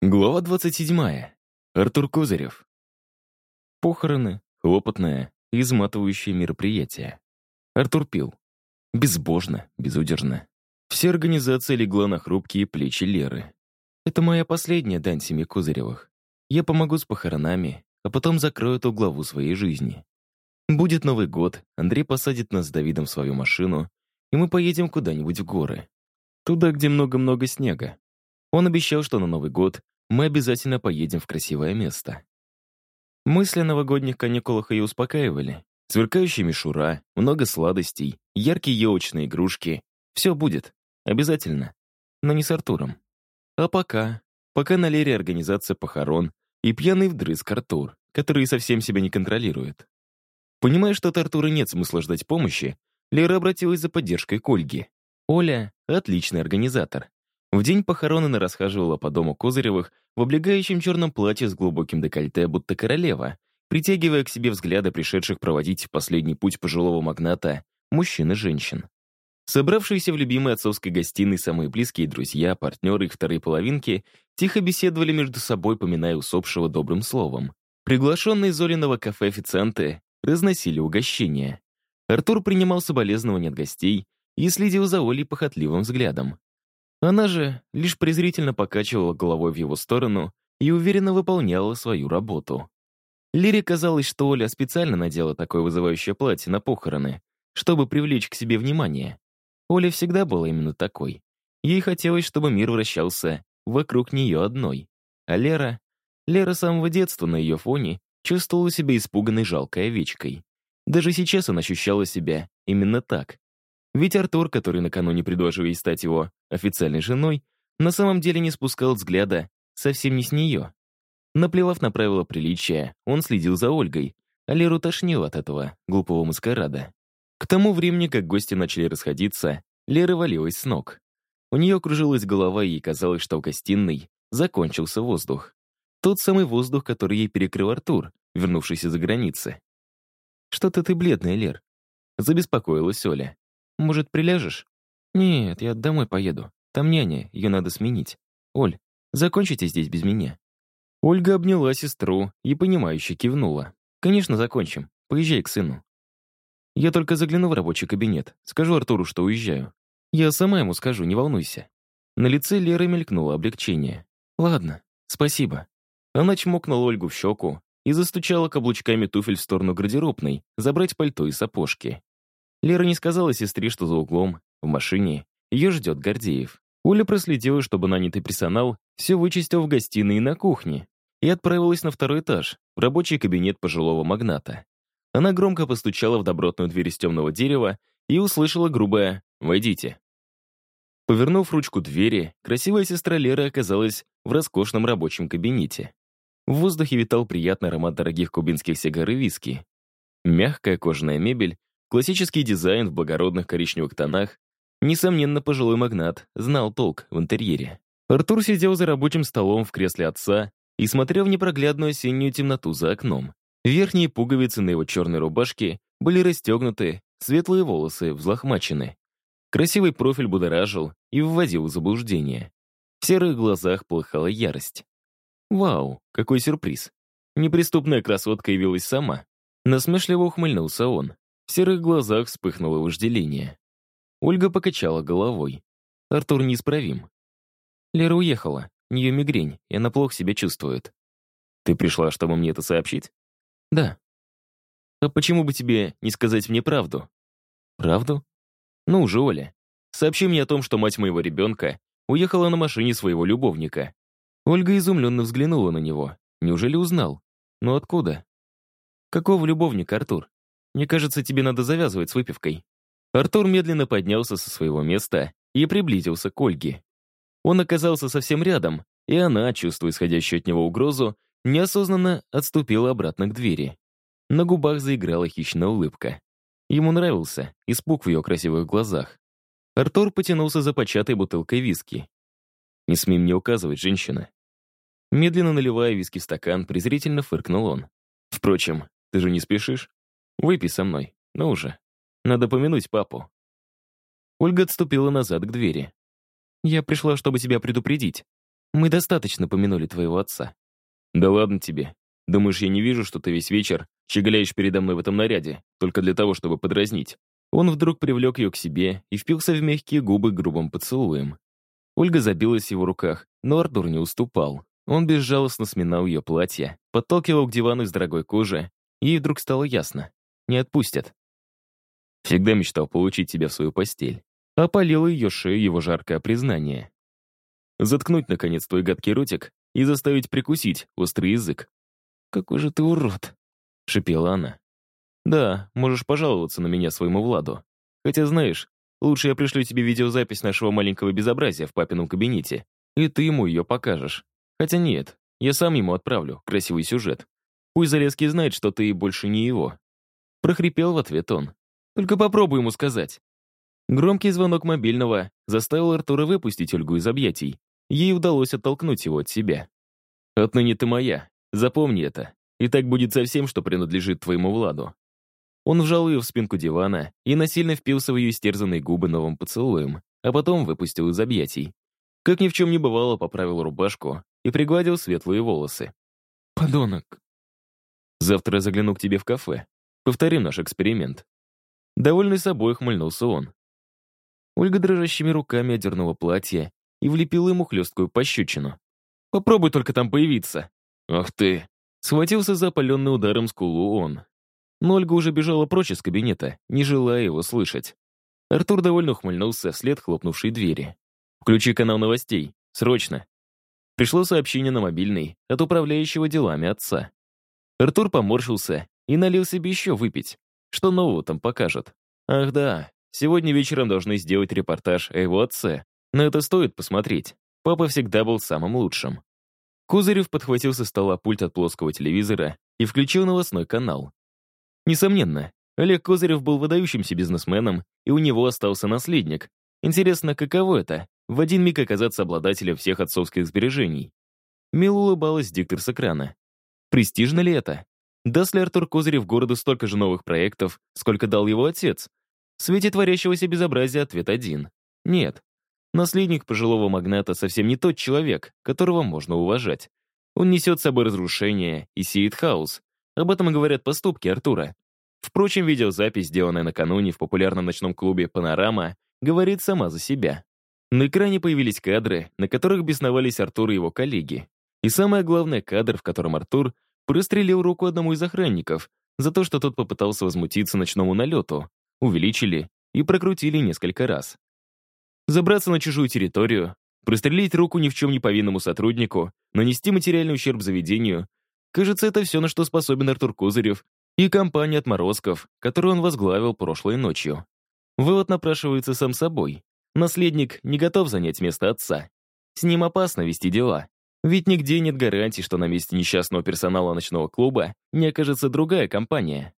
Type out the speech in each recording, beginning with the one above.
Глава 27. Артур Козырев. Похороны, хлопотное, изматывающее мероприятие. Артур пил. Безбожно, безудержно. Вся организация легла на хрупкие плечи Леры. Это моя последняя дань семьи Козыревых. Я помогу с похоронами, а потом закрою эту главу своей жизни. Будет Новый год, Андрей посадит нас с Давидом в свою машину, и мы поедем куда-нибудь в горы. Туда, где много-много снега. Он обещал, что на Новый год мы обязательно поедем в красивое место. Мысли о новогодних каникулах ее успокаивали. Сверкающая мишура, много сладостей, яркие елочные игрушки. Все будет. Обязательно. Но не с Артуром. А пока. Пока на Лере организация похорон и пьяный вдрызг Артур, который совсем себя не контролирует. Понимая, что от Артура нет смысла ждать помощи, Лера обратилась за поддержкой к Ольге. Оля — отличный организатор. В день похорон она расхаживала по дому Козыревых в облегающем черном платье с глубоким декольте, будто королева, притягивая к себе взгляды пришедших проводить последний путь пожилого магната мужчин и женщин. Собравшиеся в любимой отцовской гостиной самые близкие друзья, партнеры их второй половинки тихо беседовали между собой, поминая усопшего добрым словом. Приглашенные Зориного кафе официанты разносили угощения. Артур принимал соболезнования от гостей и следил за Олей похотливым взглядом. Она же лишь презрительно покачивала головой в его сторону и уверенно выполняла свою работу. Лире казалось, что Оля специально надела такое вызывающее платье на похороны, чтобы привлечь к себе внимание. Оля всегда была именно такой. Ей хотелось, чтобы мир вращался вокруг нее одной. А Лера... Лера с самого детства на ее фоне чувствовала себя испуганной жалкой овечкой. Даже сейчас она ощущала себя именно так. Ведь Артур, который накануне предложил ей стать его официальной женой, на самом деле не спускал взгляда совсем не с нее. Наплевав на правила приличия, он следил за Ольгой, а Леру тошнил от этого глупого маскарада. К тому времени, как гости начали расходиться, Лера валилась с ног. У нее кружилась голова, и ей казалось, что в гостиной закончился воздух. Тот самый воздух, который ей перекрыл Артур, вернувшийся за границы. «Что-то ты бледная, Лер», — забеспокоилась Оля. Может, приляжешь? Нет, я домой поеду. Там няня, ее надо сменить. Оль, закончите здесь без меня. Ольга обняла сестру и, понимающе кивнула. «Конечно, закончим. Поезжай к сыну». «Я только загляну в рабочий кабинет. Скажу Артуру, что уезжаю. Я сама ему скажу, не волнуйся». На лице Леры мелькнуло облегчение. «Ладно, спасибо». Она чмокнула Ольгу в щеку и застучала каблучками туфель в сторону гардеробной, забрать пальто и сапожки. Лера не сказала сестре, что за углом, в машине, ее ждет Гордеев. Оля проследила, чтобы нанятый персонал все вычистил в гостиной и на кухне, и отправилась на второй этаж, в рабочий кабинет пожилого магната. Она громко постучала в добротную дверь из темного дерева и услышала грубое «Войдите». Повернув ручку двери, красивая сестра Леры оказалась в роскошном рабочем кабинете. В воздухе витал приятный аромат дорогих кубинских сигар и виски. Мягкая кожаная мебель Классический дизайн в благородных коричневых тонах. Несомненно, пожилой магнат знал толк в интерьере. Артур сидел за рабочим столом в кресле отца и смотрел в непроглядную осеннюю темноту за окном. Верхние пуговицы на его черной рубашке были расстегнуты, светлые волосы взлохмачены. Красивый профиль будоражил и вводил в заблуждение. В серых глазах полыхала ярость. «Вау, какой сюрприз!» Неприступная красотка явилась сама. Насмешливо ухмыльнулся он. В серых глазах вспыхнуло вожделение. Ольга покачала головой. Артур неисправим. Лера уехала. У нее мигрень, и она плохо себя чувствует. Ты пришла, чтобы мне это сообщить? Да. А почему бы тебе не сказать мне правду? Правду? Ну уже, Оля. Сообщи мне о том, что мать моего ребенка уехала на машине своего любовника. Ольга изумленно взглянула на него. Неужели узнал? Но откуда? Какого любовника, Артур? Мне кажется, тебе надо завязывать с выпивкой». Артур медленно поднялся со своего места и приблизился к Ольге. Он оказался совсем рядом, и она, чувствуя исходящую от него угрозу, неосознанно отступила обратно к двери. На губах заиграла хищная улыбка. Ему нравился испуг в ее красивых глазах. Артур потянулся за початой бутылкой виски. «Не смей мне указывать, женщина». Медленно наливая виски в стакан, презрительно фыркнул он. «Впрочем, ты же не спешишь?» Выпей со мной. Ну уже. Надо помянуть папу». Ольга отступила назад к двери. «Я пришла, чтобы тебя предупредить. Мы достаточно помянули твоего отца. Да ладно тебе. Думаешь, я не вижу, что ты весь вечер щеголяешь передо мной в этом наряде, только для того, чтобы подразнить? Он вдруг привлек ее к себе и впился в мягкие губы грубым поцелуем. Ольга забилась в его руках, но Артур не уступал. Он безжалостно сминал ее платье, подталкивал к дивану из дорогой кожи, ей вдруг стало ясно. Не отпустят. Всегда мечтал получить тебя в свою постель. Опалило ее шею его жаркое признание. Заткнуть, наконец, твой гадкий ротик и заставить прикусить острый язык. «Какой же ты урод!» — шипела она. «Да, можешь пожаловаться на меня своему Владу. Хотя, знаешь, лучше я пришлю тебе видеозапись нашего маленького безобразия в папином кабинете, и ты ему ее покажешь. Хотя нет, я сам ему отправлю красивый сюжет. Пусть Залезский знает, что ты больше не его». Прохрипел в ответ он. «Только попробуй ему сказать». Громкий звонок мобильного заставил Артура выпустить Ольгу из объятий. Ей удалось оттолкнуть его от себя. «Отныне ты моя. Запомни это. И так будет со всем, что принадлежит твоему Владу». Он вжал ее в спинку дивана и насильно впился в ее истерзанные губы новым поцелуем, а потом выпустил из объятий. Как ни в чем не бывало, поправил рубашку и пригладил светлые волосы. «Подонок!» «Завтра загляну к тебе в кафе. Повторим наш эксперимент». Довольный собой хмыльнулся он. Ольга дрожащими руками одернула платье и влепила ему хлесткую пощечину. «Попробуй только там появиться!» «Ах ты!» Схватился за опаленный ударом скулу он. Но Ольга уже бежала прочь из кабинета, не желая его слышать. Артур довольно ухмыльнулся вслед хлопнувшей двери. «Включи канал новостей. Срочно!» Пришло сообщение на мобильный от управляющего делами отца. Артур поморщился и налил себе еще выпить. Что нового там покажут? Ах да, сегодня вечером должны сделать репортаж о его отце. Но это стоит посмотреть. Папа всегда был самым лучшим. Кузырев подхватил со стола пульт от плоского телевизора и включил новостной канал. Несомненно, Олег Козырев был выдающимся бизнесменом, и у него остался наследник. Интересно, каково это — в один миг оказаться обладателем всех отцовских сбережений? Мил улыбалась диктор с экрана. Престижно ли это? Даст ли Артур Козырев городу столько же новых проектов, сколько дал его отец? В свете творящегося безобразия ответ один. Нет. Наследник пожилого магната совсем не тот человек, которого можно уважать. Он несет с собой разрушение и сеет хаос. Об этом говорят поступки Артура. Впрочем, видеозапись, сделанная накануне в популярном ночном клубе «Панорама», говорит сама за себя. На экране появились кадры, на которых бесновались Артур и его коллеги. И самое главное, кадр, в котором Артур прострелил руку одному из охранников за то, что тот попытался возмутиться ночному налету, увеличили и прокрутили несколько раз забраться на чужую территорию, прострелить руку ни в чем не повинному сотруднику, нанести материальный ущерб заведению. Кажется, это все, на что способен Артур Козырев и компания отморозков, которую он возглавил прошлой ночью. Вывод напрашивается сам собой. Наследник не готов занять место отца. С ним опасно вести дела. Ведь нигде нет гарантий, что на месте несчастного персонала ночного клуба не окажется другая компания.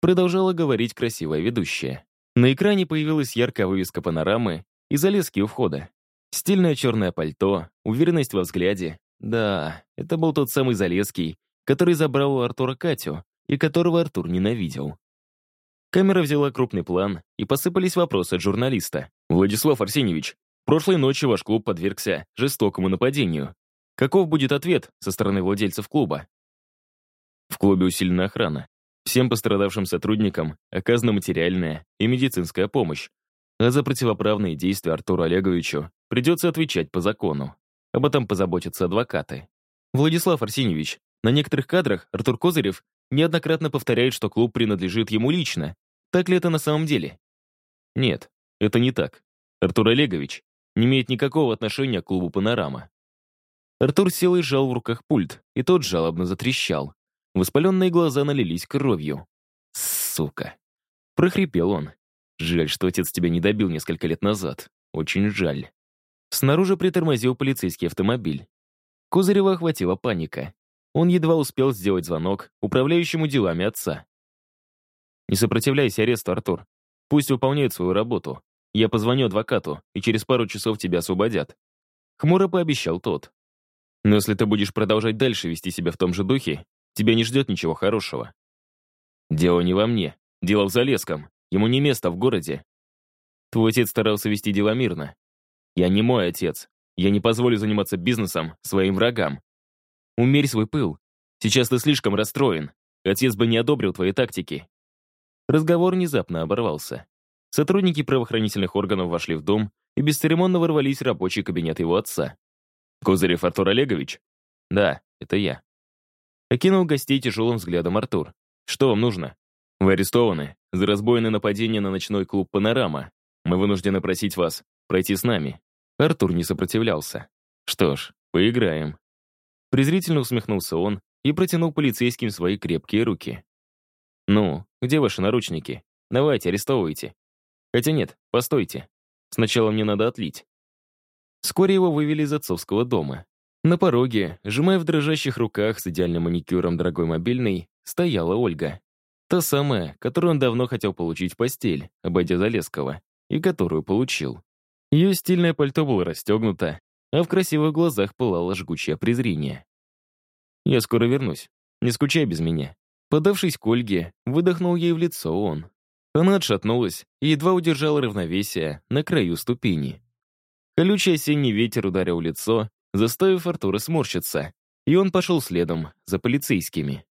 Продолжала говорить красивая ведущая. На экране появилась яркая вывеска панорамы и залезки у входа. Стильное черное пальто, уверенность во взгляде. Да, это был тот самый Залезский, который забрал у Артура Катю, и которого Артур ненавидел. Камера взяла крупный план, и посыпались вопросы от журналиста. «Владислав Арсеньевич, прошлой ночью ваш клуб подвергся жестокому нападению. Каков будет ответ со стороны владельцев клуба?» В клубе усилена охрана. Всем пострадавшим сотрудникам оказана материальная и медицинская помощь а за противоправные действия Артуру Олеговичу придется отвечать по закону. Об этом позаботятся адвокаты. Владислав Арсеньевич, на некоторых кадрах Артур Козырев неоднократно повторяет, что клуб принадлежит ему лично. Так ли это на самом деле? Нет, это не так. Артур Олегович не имеет никакого отношения к клубу «Панорама». Артур сел и сжал в руках пульт, и тот жалобно затрещал. Воспаленные глаза налились кровью. «Сука!» — прохрипел он. Жаль, что отец тебя не добил несколько лет назад. Очень жаль. Снаружи притормозил полицейский автомобиль. Козырева охватила паника. Он едва успел сделать звонок управляющему делами отца. «Не сопротивляйся аресту, Артур. Пусть выполняют свою работу. Я позвоню адвокату, и через пару часов тебя освободят». Хмуро пообещал тот. «Но если ты будешь продолжать дальше вести себя в том же духе, тебя не ждет ничего хорошего». «Дело не во мне. Дело в Залеском. Ему не место в городе. Твой отец старался вести дела мирно. Я не мой отец. Я не позволю заниматься бизнесом своим врагам. Умерь свой пыл. Сейчас ты слишком расстроен. Отец бы не одобрил твои тактики. Разговор внезапно оборвался. Сотрудники правоохранительных органов вошли в дом и бесцеремонно ворвались в рабочий кабинет его отца. «Козырев Артур Олегович?» «Да, это я». Окинул гостей тяжелым взглядом Артур. «Что вам нужно?» «Вы арестованы за разбойное нападение на ночной клуб «Панорама». Мы вынуждены просить вас пройти с нами». Артур не сопротивлялся. «Что ж, поиграем». Презрительно усмехнулся он и протянул полицейским свои крепкие руки. «Ну, где ваши наручники? Давайте, арестовывайте. Хотя нет, постойте. Сначала мне надо отлить». Вскоре его вывели из отцовского дома. На пороге, сжимая в дрожащих руках с идеальным маникюром дорогой мобильный, стояла Ольга. Та самая, которую он давно хотел получить в постель, обойдя Залесского, и которую получил. Ее стильное пальто было расстегнуто, а в красивых глазах пылало жгучее презрение. «Я скоро вернусь. Не скучай без меня». Подавшись к Ольге, выдохнул ей в лицо он. Она отшатнулась и едва удержала равновесие на краю ступени. Колючий осенний ветер ударил лицо, заставив Артура сморщиться, и он пошел следом за полицейскими.